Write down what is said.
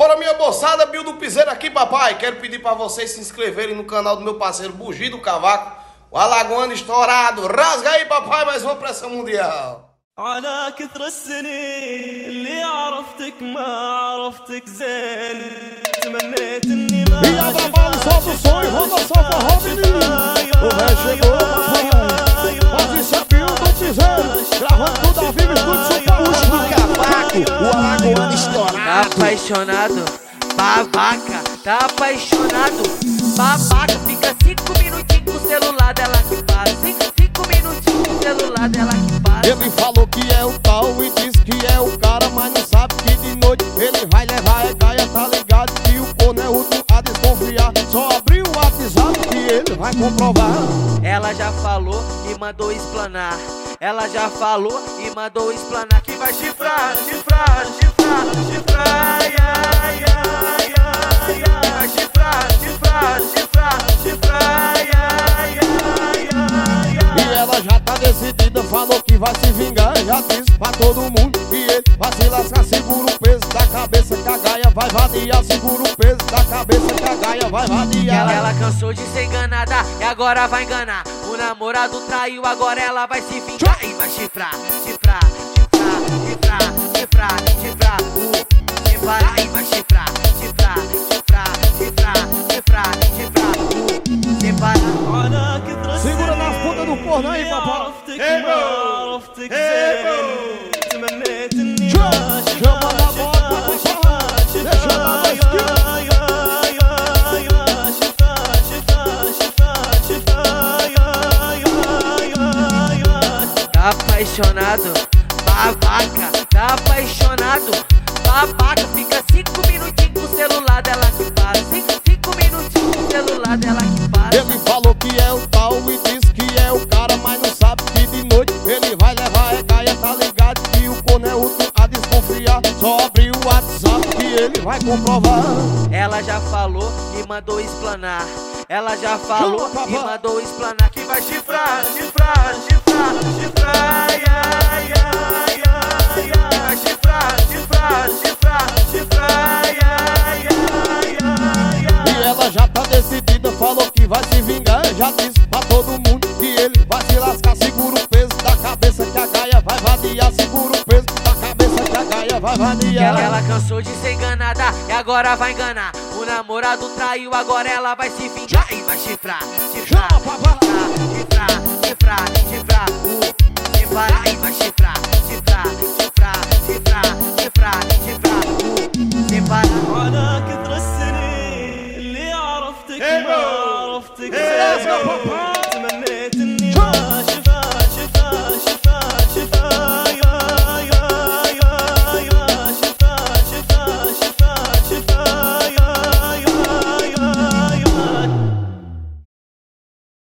Bora minha moçada, Bill do Piseiro aqui, papai. Quero pedir para vocês se inscreverem no canal do meu parceiro Bugi do Cavaco, o Alagoano estourado. Rasga aí, papai, mais uma pressão mundial. على كثر السنين اللي عرفتك ما عرفتك زين تمنيت اني ما E a trabalho solta Tá apaixonado, babaca, tá apaixonado, babaca. Fica cinco minutinhos com o celular dela que passa. Cinco, cinco minutinhos com o celular dela que passa. Ele falou que é o tal e disse que é o cara Mas não sabe que de noite ele vai levar é gaia Tá ligado que o corno é outro a desconfiar Só abriu o WhatsApp que ele vai comprovar Ela já falou e mandou explanar. Ela já falou e mandou explanar que vai vai se vingar, já fiz pra todo mundo. E ele vai se lascar, segura o peso da cabeça que a gaia vai vadiar. Segura o peso da cabeça que a gaia vai vadiar. Ela, ela cansou de ser enganada e agora vai enganar. O namorado traiu, agora ela vai se vingar e vai chifrar, chifrar, chifrar, chifrar, chifrar, chifrar. Uh, e vai chifrar, chifrar, chifrar, chifrar, chifrar, chifrar. Uh, chifrar. Segura nas ponta do forno aí, papai. Hey, meu! عرفتك زين تمنيت اني شوف، ما شوف أنا شفا بقول شفا ليش شفا أنا يا مسكين؟ يا يا يا شفا شفا شفا شفا يا يا يا يا Tá apaixonado, babaca, tá apaixonado, babaca. Fica cinco minutinhos com o celular dela que passa. Cinco, cinco minutinhos com o celular dela que passa. Abriu o WhatsApp que ele vai comprovar Ela já falou e mandou explanar. Ela já falou e mandou explanar que vai chifrar, chifrar, chifrar, chifrar. Ai, ai, ai. Vai chifrar, chifrar, chifrar, chifrar. Ai, ai, ai, ai. E ela já tá decidida, falou que vai se vingar Já vai vadiar Ela, ela cansou de ser enganada e agora vai enganar. O namorado traiu, agora ela vai se vingar e vai chifrar, chifrar, Chama, papai. chifrar, chifrar, chifrar, uh, sem parar e vai chifrar, chifrar, chifrar, chifrar, chifrar, chifrar, uh, sem parar. على كثر السنين اللي عرفتك ما عرفتك